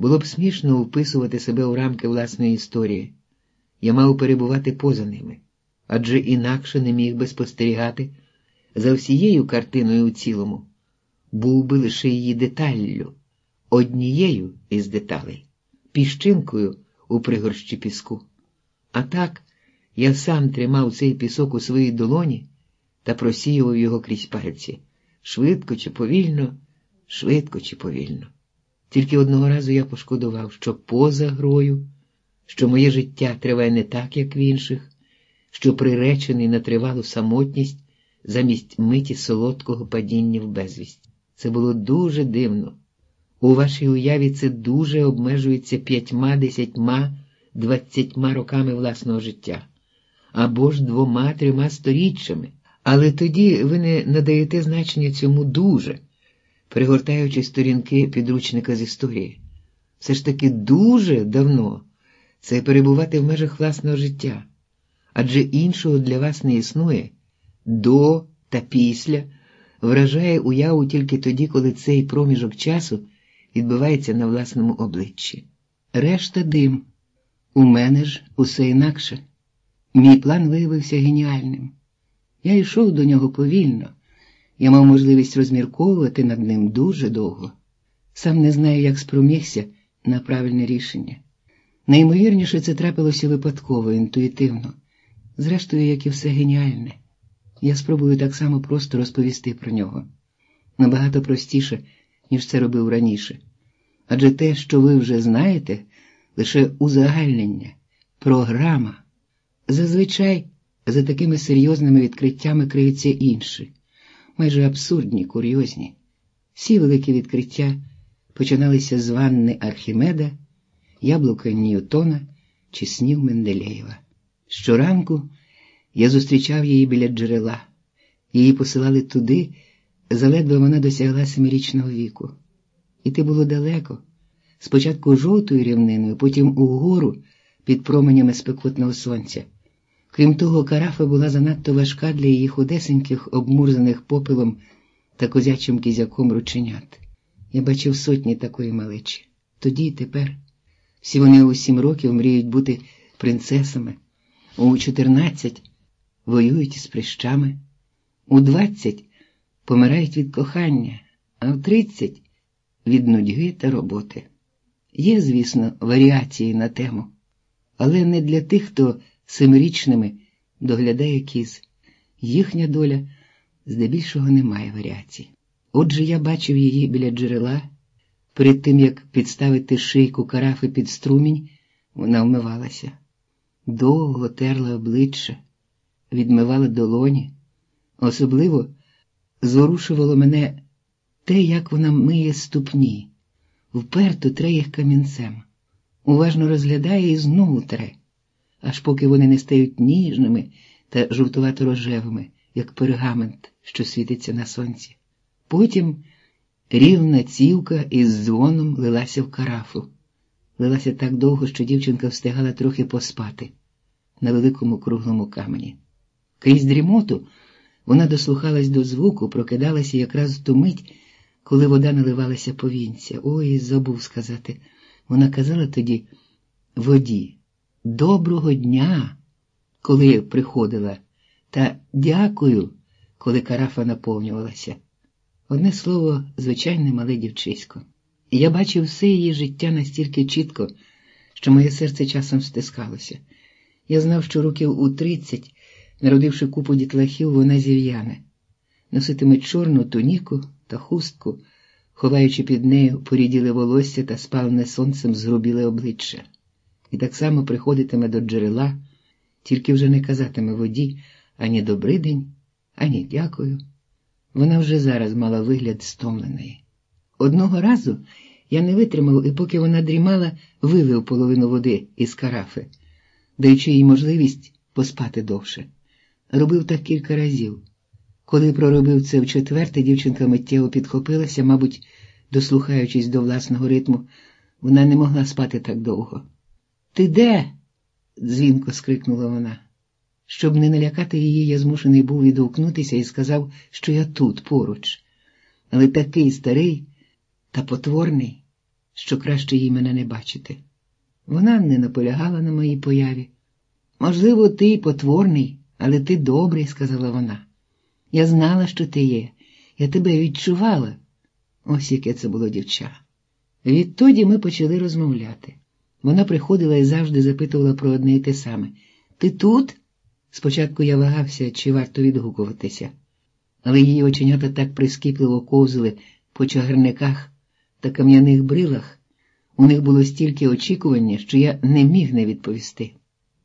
Було б смішно вписувати себе у рамки власної історії. Я мав перебувати поза ними, адже інакше не міг би спостерігати за всією картиною у цілому, був би лише її деталлю, однією із деталей, піщинкою у пригорщі піску. А так я сам тримав цей пісок у своїй долоні та просіював його крізь пальці, швидко чи повільно, швидко чи повільно. Тільки одного разу я пошкодував, що поза грою, що моє життя триває не так, як в інших, що приречений на тривалу самотність замість миті солодкого падіння в безвість. Це було дуже дивно. У вашій уяві це дуже обмежується п'ятьма, десятьма, двадцятьма роками власного життя або ж двома трьома сторіччями. Але тоді ви не надаєте значення цьому дуже, пригортаючи сторінки підручника з історії. Все ж таки дуже давно це перебувати в межах власного життя, адже іншого для вас не існує до та після вражає уяву тільки тоді, коли цей проміжок часу відбувається на власному обличчі. Решта дим. У мене ж усе інакше. Мій план виявився геніальним. Я йшов до нього повільно, я мав можливість розмірковувати над ним дуже довго. Сам не знаю, як спромігся на правильне рішення. Найімовірніше, це трапилося випадково, інтуїтивно, зрештою, як і все геніальне. Я спробую так само просто розповісти про нього набагато простіше, ніж це робив раніше. Адже те, що ви вже знаєте, лише узагальнення, програма. Зазвичай за такими серйозними відкриттями криються інші, майже абсурдні, курйозні. Всі великі відкриття починалися з ванни Архімеда, яблука Ньютона чи снів Менделєєва. Щоранку я зустрічав її біля джерела, її посилали туди, заледве вона досягла семирічного віку. Іти було далеко, спочатку жовтою рівниною, потім угору під променями спекотного сонця. Крім того, карафа була занадто важка для її худесеньких, обмурзаних попелом та козячим кізяком рученят. Я бачив сотні такої малечі. Тоді і тепер. Всі вони у сім років мріють бути принцесами, у чотирнадцять воюють із прищами, у двадцять помирають від кохання, а в тридцять від нудьги та роботи. Є, звісно, варіації на тему, але не для тих, хто семирічними доглядає кіз. Їхня доля здебільшого не має варіацій. Отже, я бачив її біля джерела. Перед тим, як підставити шийку карафи під струмінь, вона вмивалася. Довго терла обличчя, відмивала долоні. Особливо зворушувало мене те, як вона миє ступні, вперто тре камінцем, уважно розглядає і знову тре аж поки вони не стають ніжними та жовтувато рожевими, як пергамент, що світиться на сонці. Потім рівна цівка із дзвоном лилася в карафу. Лилася так довго, що дівчинка встигала трохи поспати на великому круглому камені. Крізь дрімоту вона дослухалась до звуку, прокидалася якраз в ту мить, коли вода наливалася повінця. Ой, забув сказати. Вона казала тоді воді. Доброго дня, коли приходила, та дякую, коли карафа наповнювалася. Одне слово, звичайне мале дівчисько. І я бачив все її життя настільки чітко, що моє серце часом стискалося. Я знав, що років у тридцять, народивши купу дітлахів, вона зів'яне, носитиме чорну туніку та хустку, ховаючи під нею поріділе волосся та спалене сонцем згрубіле обличчя і так само приходитиме до джерела, тільки вже не казатиме воді ані добрий день, ані дякую. Вона вже зараз мала вигляд стомленої. Одного разу я не витримав, і поки вона дрімала, вилив половину води із карафи, даючи їй можливість поспати довше. Робив так кілька разів. Коли проробив це вчетверте, дівчинка миттєво підхопилася, мабуть, дослухаючись до власного ритму, вона не могла спати так довго. Ти де? дзвінко скрикнула вона. Щоб не налякати її, я змушений був відгукнутися і сказав, що я тут поруч, але такий старий та потворний, що краще їй мене не бачити. Вона не наполягала на моїй появі. Можливо, ти потворний, але ти добрий, сказала вона. Я знала, що ти є, я тебе відчувала. Ось яке це було дівча. Відтоді ми почали розмовляти. Вона приходила і завжди запитувала про одне і те саме. Ти тут? Спочатку я вагався, чи варто відгукуватися, але її оченята так прискіпливо ковзали по чагарниках та кам'яних брилах. У них було стільки очікування, що я не міг не відповісти.